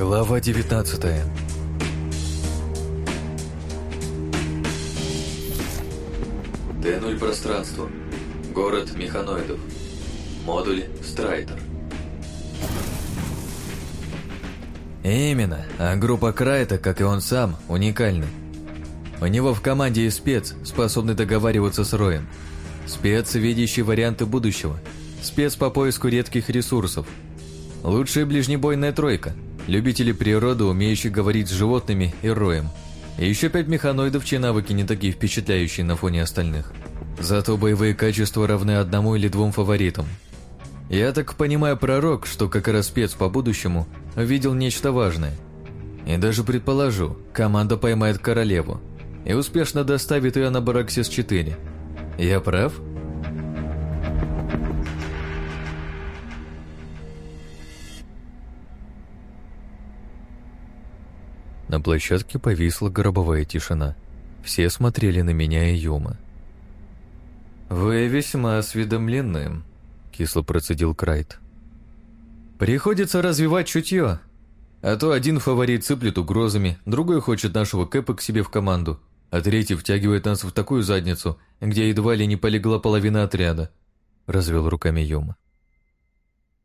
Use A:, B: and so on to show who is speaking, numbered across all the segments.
A: Глава 19
B: Т-0 пространство. Город механоидов. Модуль Страйтер.
A: Именно, а группа Крайта, как и он сам, уникальны. У него в команде есть спец, способный договариваться с Роем. Спец, видящий варианты будущего. Спец по поиску редких ресурсов. Лучшая ближнебойная тройка. Любители природы, умеющие говорить с животными и Роем. И еще пять механоидов, чьи навыки не такие впечатляющие на фоне остальных. Зато боевые качества равны одному или двум фаворитам. Я так понимаю, пророк, что как раз спец по будущему, видел нечто важное. И даже предположу, команда поймает королеву и успешно доставит ее на Бараксис-4. Я прав? На площадке повисла гробовая тишина. Все смотрели на меня и Юма. «Вы весьма осведомлены», — кисло процедил Крайт. «Приходится развивать чутье. А то один фаворит сыплет угрозами, другой хочет нашего Кэпа к себе в команду, а третий втягивает нас в такую задницу, где едва ли не полегла половина отряда», — развел руками Юма.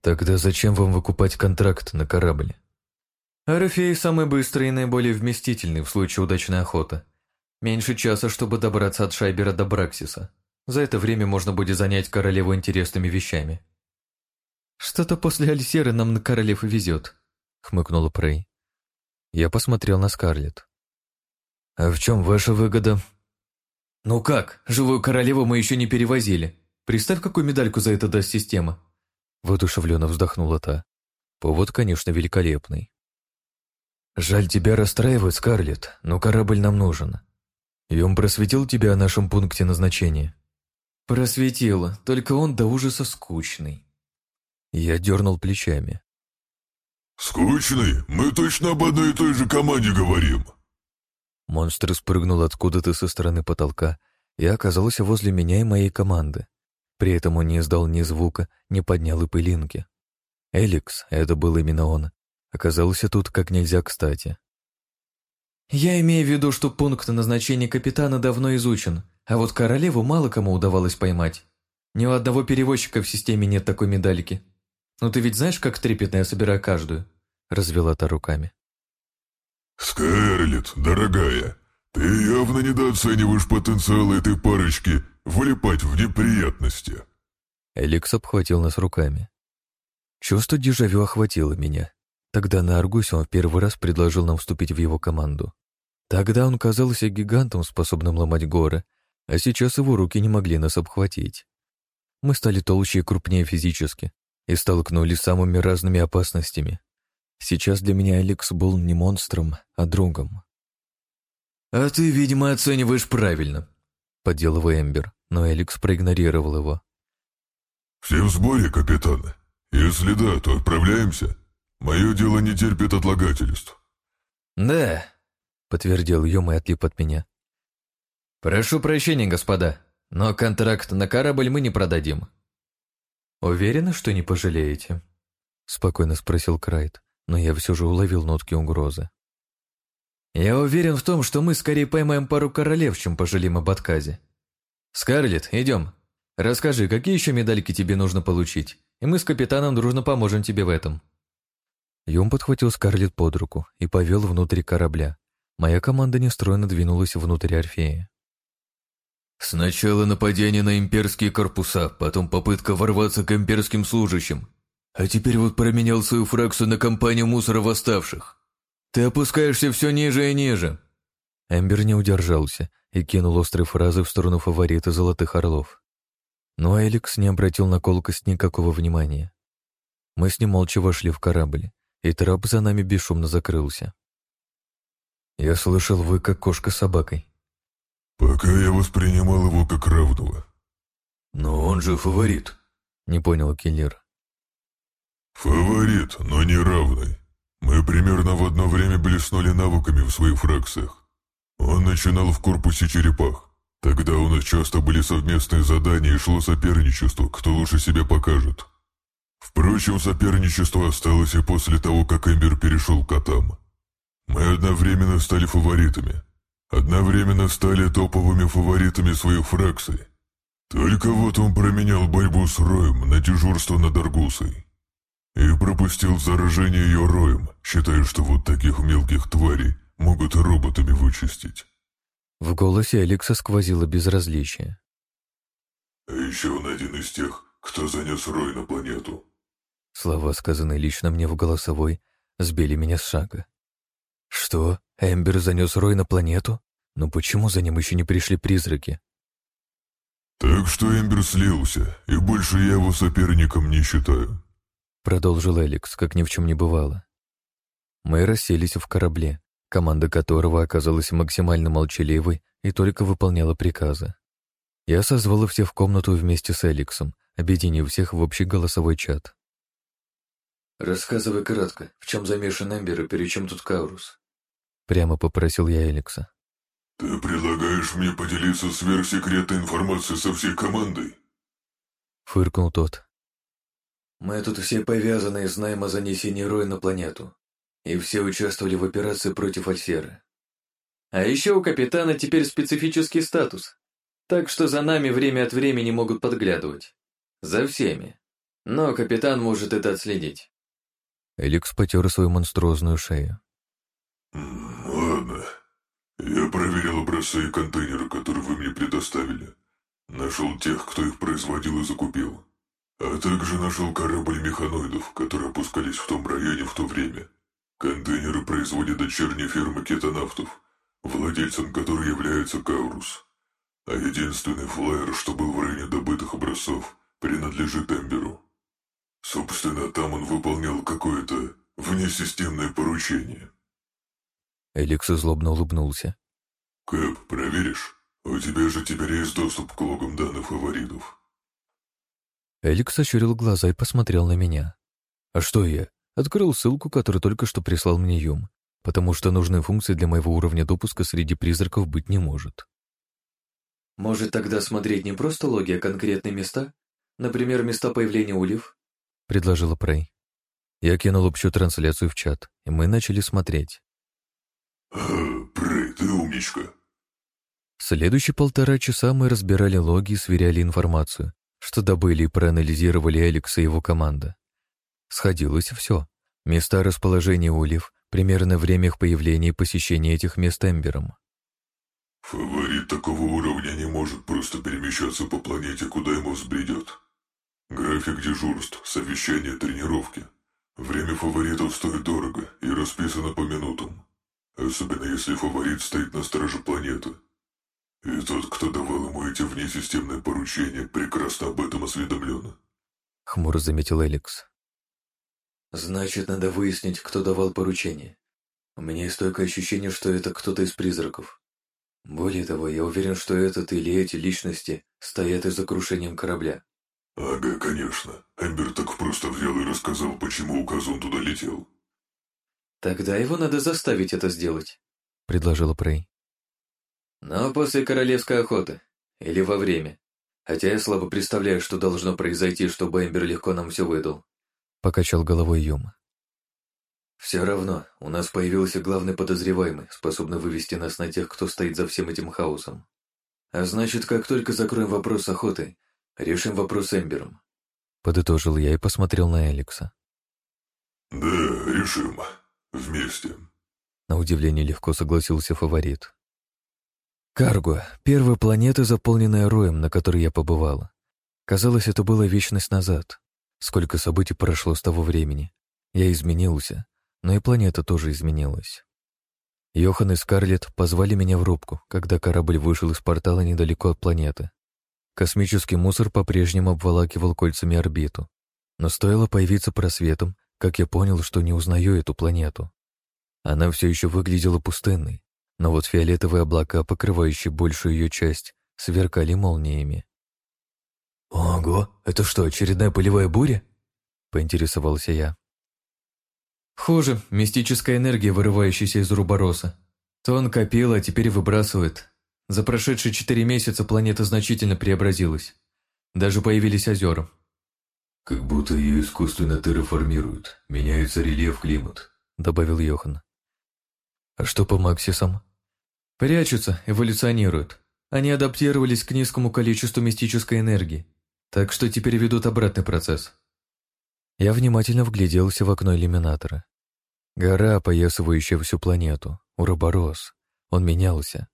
A: «Тогда зачем вам выкупать контракт на корабль?» Орфей самый быстрый и наиболее вместительный в случае удачной охоты. Меньше часа, чтобы добраться от Шайбера до Браксиса. За это время можно будет занять королеву интересными вещами. «Что-то после Альсеры нам на королев везет», — хмыкнула Прей. Я посмотрел на Скарлетт. «А в чем ваша выгода?» «Ну как, живую королеву мы еще не перевозили. Представь, какую медальку за это даст система». Воодушевленно вздохнула та. Повод, конечно, великолепный. «Жаль тебя расстраивать, Скарлетт, но корабль нам нужен. И он просветил тебя о нашем пункте назначения?» «Просветил, только он до ужаса скучный». Я дернул плечами.
C: «Скучный? Мы точно об одной и той же команде говорим».
A: Монстр спрыгнул откуда-то со стороны потолка и оказался возле меня и моей команды. При этом он не издал ни звука, не поднял и пылинки. Эликс, это был именно он, оказался тут как нельзя кстати. «Я имею в виду, что пункт назначения капитана давно изучен, а вот королеву мало кому удавалось поймать. Ни у одного перевозчика в системе нет такой медальки. Ну ты ведь знаешь, как трепетно я собираю каждую?» Развела та руками.
C: «Скарлетт, дорогая, ты явно недооцениваешь потенциал этой парочки влипать в неприятности».
A: Эликс обхватил нас руками. Чувство дежавю охватило меня. Тогда на Аргусе он в первый раз предложил нам вступить в его команду. Тогда он казался гигантом, способным ломать горы, а сейчас его руки не могли нас обхватить. Мы стали толще и крупнее физически и столкнулись с самыми разными опасностями. Сейчас для меня Алекс был не монстром, а другом. «А ты, видимо, оцениваешь правильно», — поддел его Эмбер, но Алекс проигнорировал его.
C: «Все в сборе, капитан? Если да, то отправляемся?» Мое дело не терпит отлагательств.
A: Да, подтвердил Йома и отлип от меня. Прошу прощения, господа, но контракт на корабль мы не продадим. Уверены, что не пожалеете? Спокойно спросил Крайт, но я все же уловил нотки угрозы. Я уверен в том, что мы скорее поймаем пару королев, чем пожалеем об отказе. Скарлетт, идем. Расскажи, какие еще медальки тебе нужно получить, и мы с капитаном дружно поможем тебе в этом. Юм подхватил Скарлетт под руку и повел внутрь корабля. Моя команда нестройно двинулась внутрь Орфея.
B: «Сначала нападение на имперские корпуса, потом попытка ворваться к имперским служащим. А теперь вот променял свою фракцию на компанию мусора восставших. Ты опускаешься все ниже и ниже».
A: Эмбер не удержался и кинул острые фразы в сторону фаворита Золотых Орлов. Но Эликс не обратил на колкость никакого внимания. Мы с ним молча вошли в корабль и трап за нами бесшумно закрылся. «Я слышал, вы как кошка с собакой».
C: «Пока я воспринимал его как равного».
B: «Но он же фаворит», —
A: не понял киллер.
C: «Фаворит, но не равный. Мы примерно в одно время блеснули навыками в своих фракциях. Он начинал в корпусе черепах. Тогда у нас часто были совместные задания и шло соперничество, кто лучше себя покажет. Впрочем, соперничество осталось и после того, как Эмбер перешел к котам. Мы одновременно стали фаворитами. Одновременно стали топовыми фаворитами своих фракций. Только вот он променял борьбу с Роем на дежурство над Аргусой. И пропустил заражение ее Роем, считая, что вот таких мелких тварей могут роботами вычистить.
A: В голосе Алекса сквозило безразличие.
C: А еще он один из тех, кто занес Рой на планету.
A: Слова, сказанные лично мне в голосовой, сбили меня с шага. Что? Эмбер занес Рой на планету? Но почему за ним еще не пришли призраки?
C: Так что Эмбер слился, и больше я его соперником не считаю.
A: Продолжил Эликс, как ни в чем не бывало. Мы расселись в корабле, команда которого оказалась максимально молчаливой и только выполняла приказы. Я созвал всех в комнату вместе с Эликсом, объединив всех в общий голосовой чат.
B: «Рассказывай кратко, в чем замешан Эмбер и перед чем тут Каурус?»
A: Прямо попросил я Эликса.
C: «Ты предлагаешь мне поделиться сверхсекретной информацией со всей командой?»
A: Фыркнул тот.
B: «Мы тут все повязаны и знаем о занесении Роя на планету. И все участвовали в операции против Альсеры. А еще у капитана теперь специфический статус. Так что за нами время от времени могут подглядывать. За всеми. Но капитан может это отследить.
A: Эликс потер свою монструозную шею.
C: «Ладно. Я проверил образцы и контейнеры, которые вы мне предоставили. Нашел тех, кто их производил и закупил. А также нашел корабль механоидов, которые опускались в том районе в то время. Контейнеры производят дочерняя фирма кетонавтов, владельцем которой является Каурус. А единственный флайер, что был в районе добытых образцов, принадлежит Эмберу. Собственно, там он выполнял какое-то внесистемное поручение.
A: Эликс злобно улыбнулся.
C: «Кэп, проверишь? У тебя же теперь есть доступ к логам данных фаворитов».
A: Эликс ощурил глаза и посмотрел на меня. «А что я?» Открыл ссылку, которую только что прислал мне Юм, потому что нужной функции для моего уровня допуска среди призраков быть не может.
B: «Может, тогда смотреть не просто логи, а конкретные места? Например, места появления ульев?»
A: — предложила Прей. Я кинул общую трансляцию в чат, и мы начали смотреть.
C: Прей, ты умничка.
A: Следующие полтора часа мы разбирали логи и сверяли информацию, что добыли и проанализировали Алекс и его команда. Сходилось все. Места расположения ульев, примерно время их появления и посещения этих мест Эмбером.
C: Фаворит такого уровня не может просто перемещаться по планете, куда ему взбредет. График дежурств, совещания, тренировки. Время фаворитов стоит дорого и расписано по минутам. Особенно если фаворит стоит на страже планеты. И тот, кто давал ему эти внесистемные поручения, прекрасно об этом осведомлен.
A: Хмуро заметил Эликс.
B: Значит, надо выяснить, кто давал поручение. У меня есть стойкое ощущение, что это кто-то из призраков. Более того, я уверен, что этот или эти личности стоят и за крушением корабля.
C: Ага, конечно. Эмбер так просто взял и рассказал, почему указан туда летел.
B: Тогда его надо заставить это сделать,
A: предложила Прей.
B: Но после королевской охоты. Или во время. Хотя я слабо представляю, что должно произойти, чтобы Эмбер легко нам все выдал.
A: Покачал головой Юма.
B: Все равно, у нас появился главный подозреваемый, способный вывести нас на тех, кто стоит за всем этим хаосом. А значит, как только закроем вопрос охоты, решим вопрос с Эмбером.
A: Подытожил я и посмотрел на Эликса.
C: Да, решим. Вместе.
A: На удивление легко согласился фаворит. Карго — первая планета, заполненная роем, на которой я побывала. Казалось, это было вечность назад. Сколько событий прошло с того времени. Я изменился, но и планета тоже изменилась. Йохан и Скарлетт позвали меня в рубку, когда корабль вышел из портала недалеко от планеты. Космический мусор по-прежнему обволакивал кольцами орбиту. Но стоило появиться просветом, как я понял, что не узнаю эту планету. Она все еще выглядела пустынной, но вот фиолетовые облака, покрывающие большую ее часть, сверкали молниями. «Ого, это что, очередная полевая буря?» — поинтересовался я.
B: Хуже, мистическая энергия, вырывающаяся из Рубороса. То он копил, а теперь выбрасывает. За прошедшие четыре месяца планета значительно преобразилась. Даже появились озера.
C: «Как будто ее искусственно терраформируют, меняется рельеф, климат», —
A: добавил Йохан. «А что по Максисам?» «Прячутся, эволюционируют. Они адаптировались к низкому количеству мистической энергии, так что теперь ведут обратный процесс». Я внимательно вгляделся в окно иллюминатора. Гора, опоясывающая всю планету, Уроборос. Он менялся.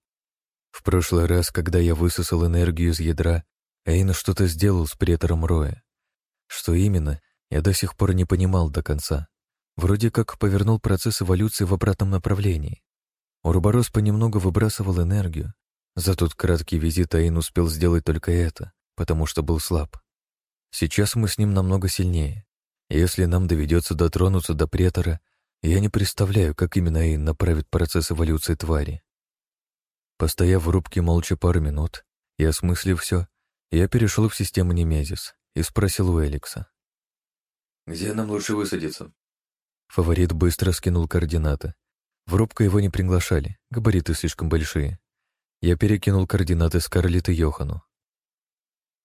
A: В прошлый раз, когда я высосал энергию из ядра, Эйн что-то сделал с претором Роя. Что именно, я до сих пор не понимал до конца. Вроде как повернул процесс эволюции в обратном направлении. Урборос понемногу выбрасывал энергию. За тот краткий визит Аин успел сделать только это, потому что был слаб. Сейчас мы с ним намного сильнее. Если нам доведется дотронуться до претора, я не представляю, как именно Аин направит процесс эволюции твари. Постояв в рубке молча пару минут и осмыслив все, я перешел в систему Немезис и спросил у Эликса.
B: «Где нам лучше высадиться?»
A: Фаворит быстро скинул координаты. В рубку его не приглашали, габариты слишком большие. Я перекинул координаты Скарлетт и Йохану.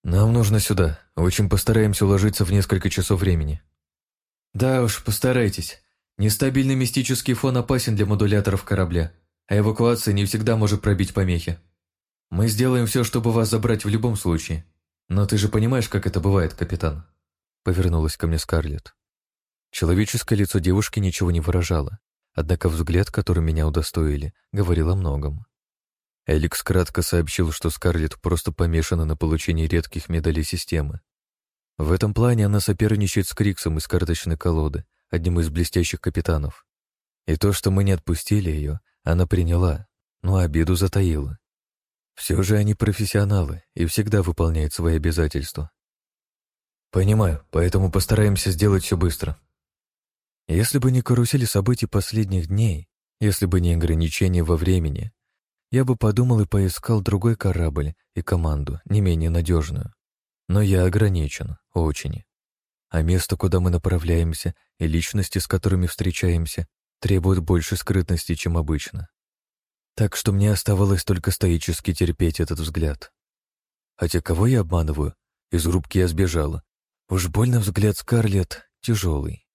A: «Нам нужно сюда. Очень постараемся уложиться в несколько часов времени». «Да уж, постарайтесь. Нестабильный мистический фон опасен для модуляторов корабля, а эвакуация не всегда может пробить помехи. Мы сделаем все, чтобы вас забрать в любом случае. «Но ты же понимаешь, как это бывает, капитан?» Повернулась ко мне Скарлетт. Человеческое лицо девушки ничего не выражало, однако взгляд, которым меня удостоили, говорил о многом. Эликс кратко сообщил, что Скарлетт просто помешана на получении редких медалей системы. В этом плане она соперничает с Криксом из карточной колоды, одним из блестящих капитанов. И то, что мы не отпустили ее, она приняла, но обиду затаила. Все же они профессионалы и всегда выполняют свои обязательства. Понимаю, поэтому постараемся сделать все быстро. Если бы не карусели событий последних дней, если бы не ограничения во времени, я бы подумал и поискал другой корабль и команду, не менее надежную. Но я ограничен, очень. А место, куда мы направляемся, и личности, с которыми встречаемся, требуют больше скрытности, чем обычно так что мне оставалось только стоически терпеть этот взгляд. Хотя кого я обманываю? Из рубки я сбежала. Уж больно взгляд Скарлетт тяжелый.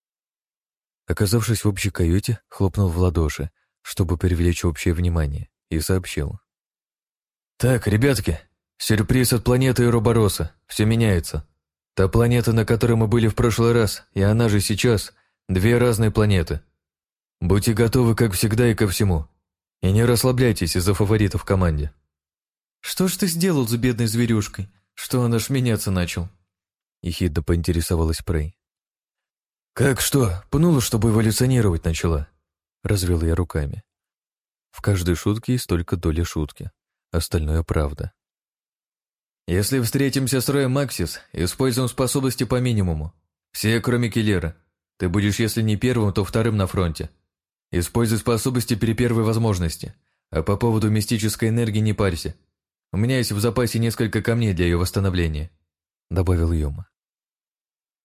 A: Оказавшись в общей каюте, хлопнул в ладоши, чтобы привлечь общее внимание, и сообщил. «Так, ребятки, сюрприз от планеты Эробороса. Все меняется. Та планета, на которой мы были в прошлый раз, и она же сейчас, две разные планеты. Будьте готовы, как всегда, и ко всему. И не расслабляйтесь из-за фаворитов в команде. Что ж ты сделал с бедной зверюшкой? Что он аж меняться начал? Ехидно поинтересовалась Прей. Как что? Пнула, чтобы эволюционировать начала. Развел я руками. В каждой шутке есть только доля шутки. Остальное правда. Если встретимся с Роем Максис, используем способности по минимуму. Все, кроме Киллера. Ты будешь, если не первым, то вторым на фронте. Используй способности при первой возможности. А по поводу мистической энергии не парься. У меня есть в запасе несколько камней для ее восстановления», — добавил Йома.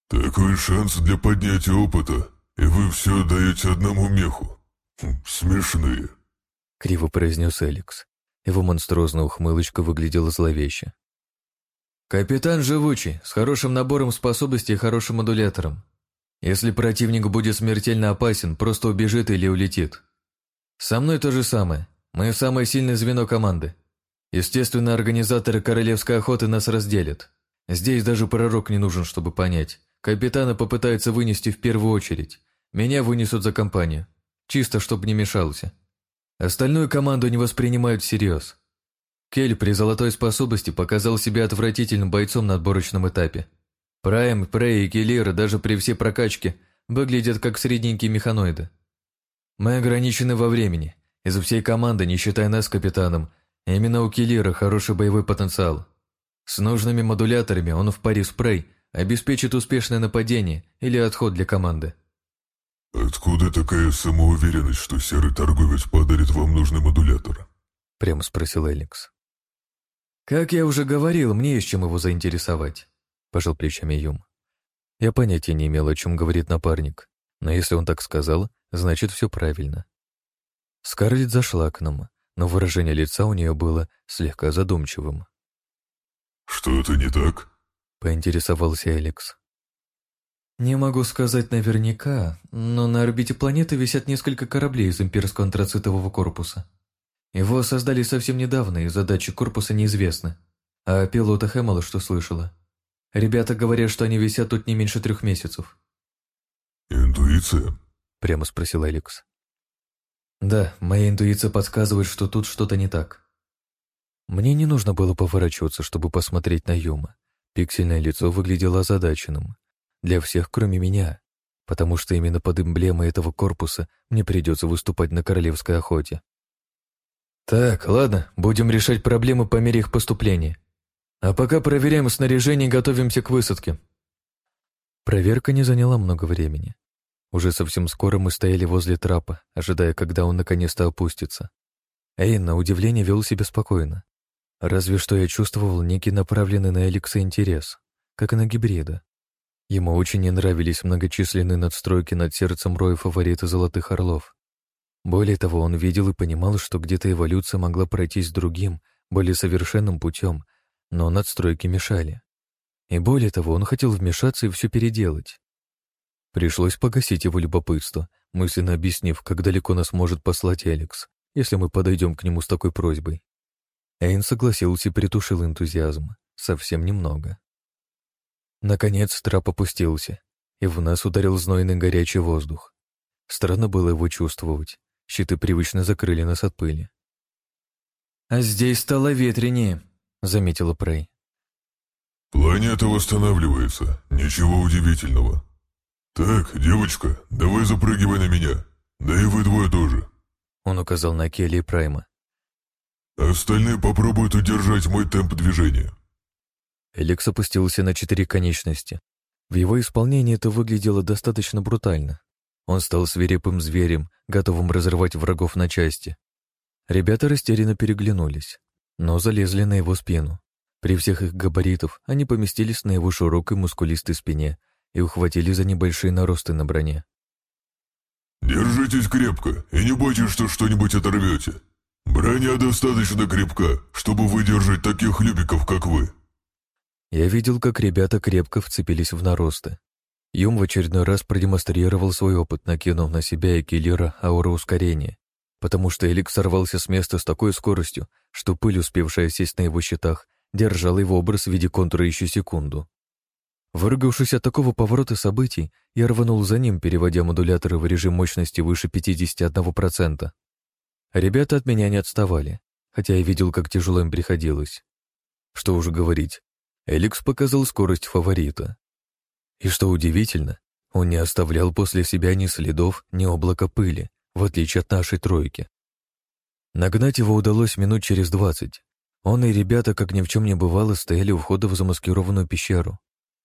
C: «Такой шанс для поднятия опыта, и вы все даете одному меху. Хм, смешные», —
A: криво произнес Эликс. Его монструозная ухмылочка выглядела зловеще.
B: «Капитан живучий, с хорошим набором способностей и хорошим модулятором. Если противник будет смертельно опасен, просто убежит или улетит. Со мной то же самое. Мы самое сильное звено команды. Естественно, организаторы королевской охоты нас разделят. Здесь даже пророк не нужен, чтобы понять. Капитана попытаются вынести в первую очередь. Меня вынесут за компанию. Чисто, чтобы не мешался. Остальную команду не воспринимают всерьез. Кель при золотой способности показал себя отвратительным бойцом на отборочном этапе. Прайм, Прей и Келлир даже при всей прокачке выглядят как средненькие механоиды. Мы ограничены во времени. Из всей команды, не считая нас капитаном, именно у Келлира хороший боевой потенциал. С нужными модуляторами он в паре с Прей обеспечит успешное нападение или отход для команды.
C: «Откуда такая самоуверенность, что серый торговец подарит вам нужный модулятор?»
A: Прямо спросил Эликс.
B: «Как я уже говорил, мне есть чем его заинтересовать пожал плечами Юм.
A: Я понятия не имел, о чем говорит напарник, но если он так сказал, значит, все правильно. Скарлетт зашла к нам, но выражение лица у нее было слегка задумчивым.
C: «Что-то не так?»
A: — поинтересовался Алекс. Не могу сказать наверняка, но на орбите планеты висят несколько кораблей из имперского антрацитового корпуса. Его создали совсем недавно, и задачи корпуса неизвестны. А о пилотах я мало что слышала. Ребята говорят, что они висят тут не меньше трех месяцев.
C: «Интуиция?»
A: — прямо спросил Алекс. «Да, моя интуиция подсказывает, что тут что-то не так». Мне не нужно было поворачиваться, чтобы посмотреть на Юма. Пиксельное лицо выглядело озадаченным. Для всех, кроме меня. Потому что именно под эмблемой этого корпуса мне придется выступать на королевской охоте. Так, ладно, будем решать проблемы по мере их поступления. А пока проверяем снаряжение и готовимся к высадке. Проверка не заняла много времени. Уже совсем скоро мы стояли возле трапа, ожидая, когда он наконец-то опустится. Эйн, на удивление, вел себя спокойно. Разве что я чувствовал некий направленный на Эликса интерес, как и на гибрида. Ему очень не нравились многочисленные надстройки над сердцем роя фаворита Золотых Орлов. Более того, он видел и понимал, что где-то эволюция могла пройтись другим, более совершенным путем, но надстройки мешали. И более того, он хотел вмешаться и все переделать. Пришлось погасить его любопытство, мысленно объяснив, как далеко нас может послать Алекс, если мы подойдем к нему с такой просьбой. Эйн согласился и притушил энтузиазм. Совсем немного. Наконец трап опустился, и в нас ударил знойный горячий воздух. Странно было его чувствовать. Щиты привычно закрыли нас от пыли. «А здесь стало ветренее», — заметила Прей.
C: «Планета восстанавливается. Ничего удивительного. Так, девочка, давай запрыгивай на меня. Да и вы двое тоже».
A: Он указал на Келли и Прайма.
C: «Остальные попробуют удержать мой темп движения».
A: Элекс опустился на четыре конечности. В его исполнении это выглядело достаточно брутально. Он стал свирепым зверем, готовым разрывать врагов на части. Ребята растерянно переглянулись, но залезли на его спину. При всех их габаритов они поместились на его широкой мускулистой спине и ухватили за небольшие наросты на броне.
C: «Держитесь крепко и не бойтесь, что что-нибудь оторвете. Броня достаточно крепка, чтобы выдержать таких любиков, как вы».
A: Я видел, как ребята крепко вцепились в наросты. Юм в очередной раз продемонстрировал свой опыт, накинув на себя и киллера ауру ускорения, потому что Элик сорвался с места с такой скоростью, что пыль, успевшая сесть на его щитах, держала его образ в виде контура еще секунду. Выргавшись от такого поворота событий, я рванул за ним, переводя модуляторы в режим мощности выше 51%. Ребята от меня не отставали, хотя я видел, как тяжело им приходилось. Что уже говорить, Эликс показал скорость фаворита. И что удивительно, он не оставлял после себя ни следов, ни облака пыли, в отличие от нашей тройки. Нагнать его удалось минут через двадцать. Он и ребята, как ни в чем не бывало, стояли у входа в замаскированную пещеру.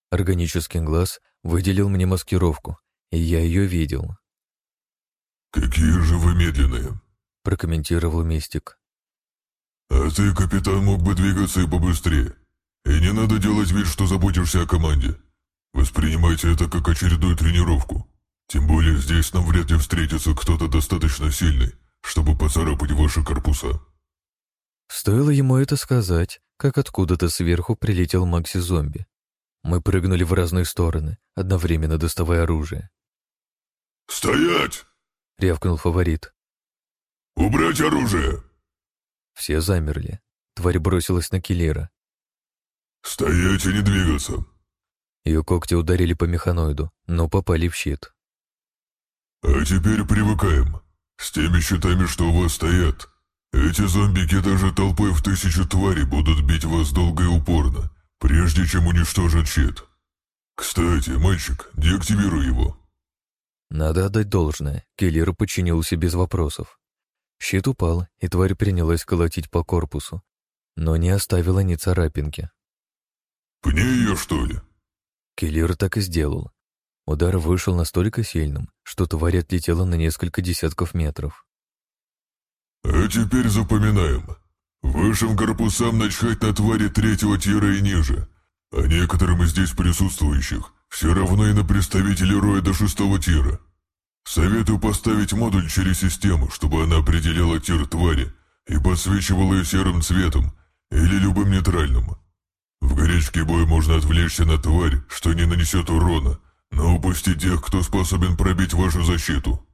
A: Органический глаз выделил мне маскировку, и я ее видел.
C: «Какие же вы медленные!»
A: — прокомментировал Мистик.
C: «А ты, капитан, мог бы двигаться и побыстрее. И не надо делать вид, что заботишься о команде. Воспринимайте это как очередную тренировку. Тем более здесь нам вряд ли встретится кто-то достаточно сильный, чтобы поцарапать ваши корпуса».
A: Стоило ему это сказать, как откуда-то сверху прилетел Макси-зомби. Мы прыгнули в разные стороны, одновременно доставая оружие.
C: «Стоять!»
A: — рявкнул фаворит.
C: «Убрать оружие!»
A: Все замерли. Тварь бросилась на Киллера.
C: «Стоять и не двигаться!»
A: Ее когти ударили по механоиду, но попали в щит.
C: «А теперь привыкаем. С теми щитами, что у вас стоят. Эти зомбики даже толпой в тысячу тварей будут бить вас долго и упорно, прежде чем уничтожат щит. Кстати, мальчик, деактивируй его».
A: Надо отдать должное, киллер подчинился без вопросов. Щит упал, и тварь принялась колотить по корпусу, но не оставила ни царапинки.
C: «Пни ее, что ли?»
A: Киллер так и сделал. Удар вышел настолько сильным, что тварь отлетела на несколько десятков метров.
C: «А теперь запоминаем. Высшим корпусам начхать на твари третьего тира и ниже, а некоторым из здесь присутствующих все равно и на представителей роя до шестого тира. Советую поставить модуль через систему, чтобы она определяла тир твари и подсвечивала ее серым цветом или любым нейтральным. В горячке боя можно отвлечься на тварь, что не нанесет урона, но упустить тех, кто способен пробить вашу защиту.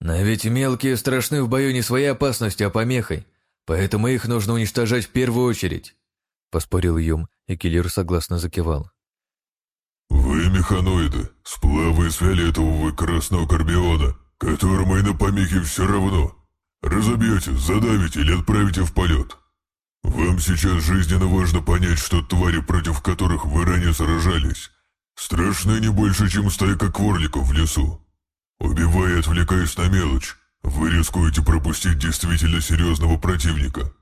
A: Но ведь мелкие страшны в бою не своей опасностью, а помехой, поэтому их нужно уничтожать в первую очередь», — поспорил Юм, и киллер согласно закивал.
C: «Вы механоиды, сплавы из фиолетового и красного карбиона, которому и на помехе все равно. Разобьете, задавите или отправите в полет. Вам сейчас жизненно важно понять, что твари, против которых вы ранее сражались, страшны не больше, чем стайка кворликов в лесу. Убивая и отвлекаясь на мелочь, вы рискуете пропустить действительно серьезного противника.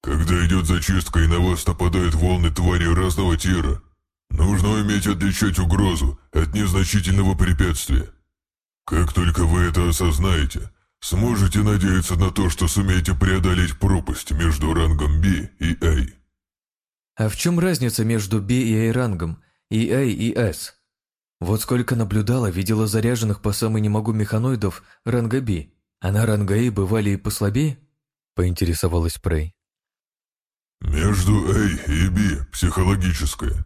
C: Когда идет зачистка и на вас нападают волны твари разного тира, нужно уметь отличать угрозу от незначительного препятствия. Как только вы это осознаете, сможете надеяться на то, что сумеете преодолеть пропасть между рангом B и A.
A: А в чем разница между B и A рангом, и A и S? Вот сколько наблюдала, видела заряженных по самой не могу механоидов ранга B, а на ранга A бывали и послабее? Поинтересовалась Прей.
C: Между A и B психологическое.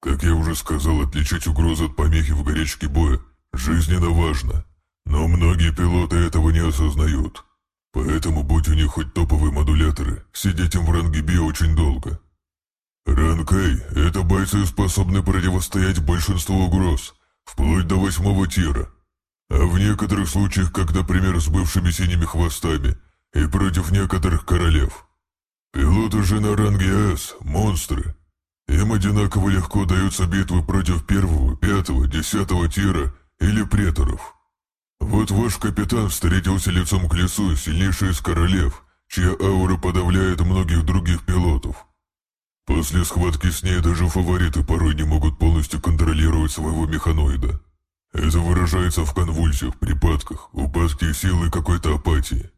C: Как я уже сказал, отличать угрозу от помехи в горячке боя жизненно важно. Но многие пилоты этого не осознают. Поэтому, будь у них хоть топовые модуляторы, сидеть им в ранге Би очень долго. Ранг А – это бойцы, способны противостоять большинству угроз, вплоть до восьмого тира. А в некоторых случаях, как, например, с бывшими синими хвостами и против некоторых королев. Пилоты же на ранге С – монстры. Им одинаково легко даются битвы против первого, пятого, десятого тира или преторов. Вот ваш капитан встретился лицом к лесу, сильнейший из королев, чья аура подавляет многих других пилотов. После схватки с ней даже фавориты порой не могут полностью контролировать своего механоида. Это выражается в конвульсиях, припадках, упадке силы и какой-то апатии.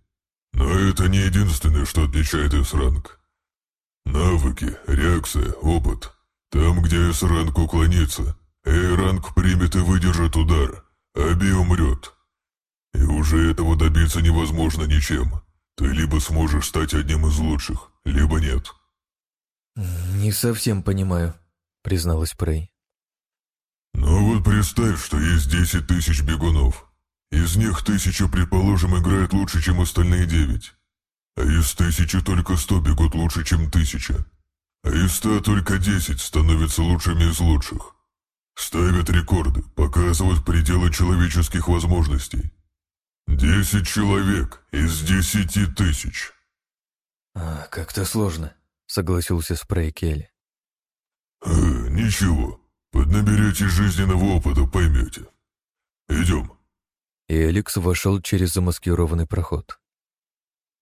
C: Но это не единственное, что отличает S-ранг. Навыки, реакция, опыт. Там, где S-ранг уклонится, A-ранг примет и выдержит удар, а B умрет. И уже этого добиться невозможно ничем. Ты либо сможешь стать одним из лучших, либо нет.
A: «Не совсем понимаю», — призналась Прей.
C: «Ну вот представь, что есть десять тысяч бегунов. Из них тысяча, предположим, играет лучше, чем остальные девять. А из тысячи только сто бегут лучше, чем тысяча. А из ста только десять становятся лучшими из лучших. Ставят рекорды, показывают пределы человеческих возможностей. «Десять человек из десяти тысяч».
A: А, «Как-то сложно», — согласился Спрей Келли.
C: «Э, «Ничего, поднаберете жизненного опыта, поймете. Идем».
A: И Эликс вошел через замаскированный проход.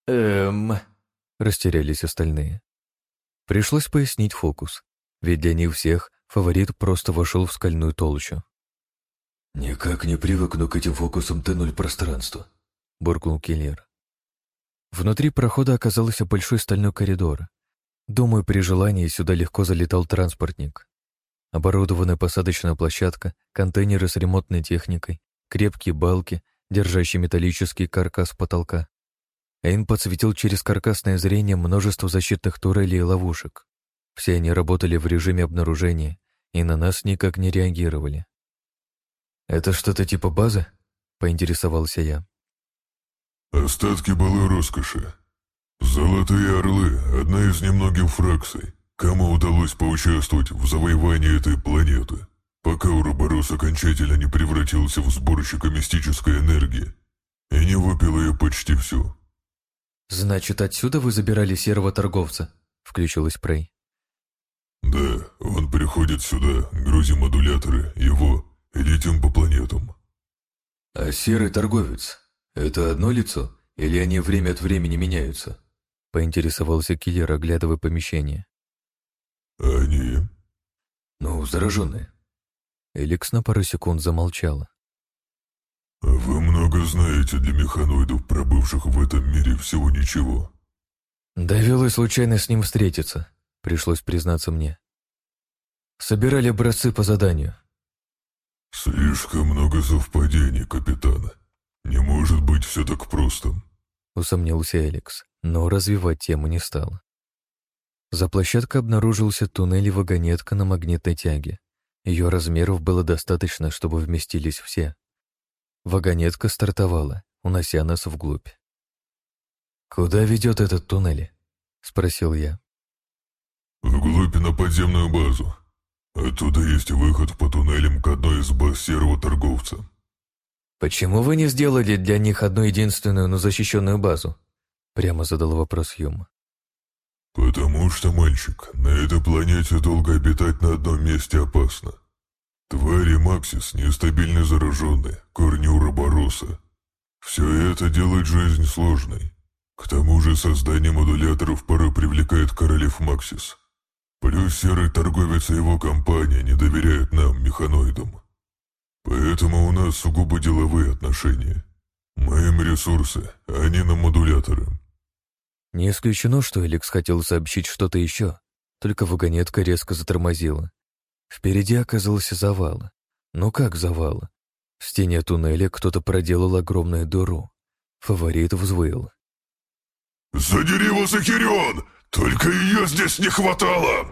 A: «Эм...» — растерялись остальные. Пришлось пояснить фокус, ведь для них всех фаворит просто вошел в скальную толщу.
B: «Никак не привыкну к этим фокусам Т-0 пространства», — буркнул Киллер.
A: Внутри прохода оказался большой стальной коридор. Думаю, при желании сюда легко залетал транспортник. Оборудованная посадочная площадка, контейнеры с ремонтной техникой, крепкие балки, держащие металлический каркас потолка. Эйн подсветил через каркасное зрение множество защитных турелей и ловушек. Все они работали в режиме обнаружения и на нас никак не реагировали. «Это что-то типа базы?» — поинтересовался я.
C: «Остатки былой роскоши. Золотые орлы — одна из немногих фракций, кому удалось поучаствовать в завоевании этой планеты, пока Уроборос окончательно не превратился в сборщика мистической энергии и не выпил ее почти всю».
A: «Значит, отсюда вы забирали серого торговца?» — включилась Прей.
C: «Да, он приходит сюда, грузим модуляторы, его и летим по планетам».
B: «А серый торговец — это одно лицо, или они время от времени меняются?» — поинтересовался киллер, оглядывая помещение.
C: «Они?»
B: «Ну, зараженные».
A: Эликс на пару секунд замолчала.
C: «Вы много знаете для механоидов, пробывших в этом мире всего ничего».
A: Довелось случайно с ним встретиться, пришлось признаться мне. Собирали образцы по заданию.
C: «Слишком много совпадений, капитан. Не может быть все так просто», —
A: усомнился Эликс, но развивать тему не стал. За площадкой обнаружился туннель и вагонетка на магнитной тяге. Ее размеров было достаточно, чтобы вместились все. Вагонетка стартовала, унося нас вглубь. «Куда ведет этот туннель?» — спросил я.
C: «Вглубь на подземную базу. Оттуда есть выход по туннелям к одной из баз серого торговца».
A: «Почему вы не сделали для них одну единственную, но защищенную базу?» Прямо задал вопрос Юма.
C: «Потому что, мальчик, на этой планете долго обитать на одном месте опасно. Твари Максис нестабильно зараженные, корни Уробороса. Все это делает жизнь сложной. К тому же создание модуляторов порой привлекает королев Максис. Плюс серый торговец и его компания не доверяют нам, механоидам. Поэтому у нас сугубо деловые отношения. Мы им ресурсы, а они нам модуляторы.
A: Не исключено, что Эликс хотел сообщить что-то еще, только вагонетка резко затормозила. Впереди оказался завал. Ну как завал? В стене туннеля кто-то проделал огромную дыру. Фаворит взвыл.
C: «Задери вас, Ахирион! Только ее здесь не хватало!»